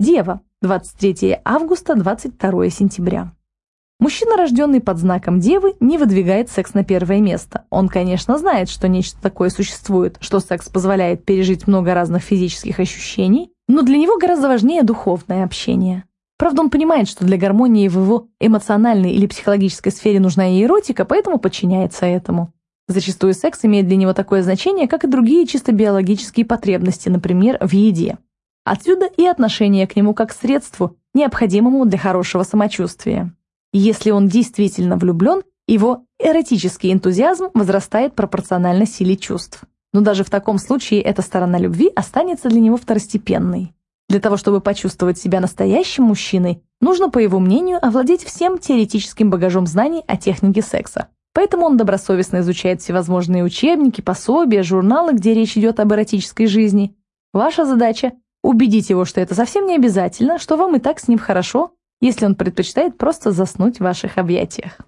Дева, 23 августа, 22 сентября. Мужчина, рожденный под знаком Девы, не выдвигает секс на первое место. Он, конечно, знает, что нечто такое существует, что секс позволяет пережить много разных физических ощущений, но для него гораздо важнее духовное общение. Правда, он понимает, что для гармонии в его эмоциональной или психологической сфере нужна и эротика, поэтому подчиняется этому. Зачастую секс имеет для него такое значение, как и другие чисто биологические потребности, например, в еде. Отсюда и отношение к нему как к средству, необходимому для хорошего самочувствия. Если он действительно влюблен, его эротический энтузиазм возрастает пропорционально силе чувств. Но даже в таком случае эта сторона любви останется для него второстепенной. Для того, чтобы почувствовать себя настоящим мужчиной, нужно, по его мнению, овладеть всем теоретическим багажом знаний о технике секса. Поэтому он добросовестно изучает всевозможные учебники, пособия, журналы, где речь идет об эротической жизни. Ваша задача – убедить его, что это совсем не обязательно, что вам и так с ним хорошо, если он предпочитает просто заснуть в ваших объятиях.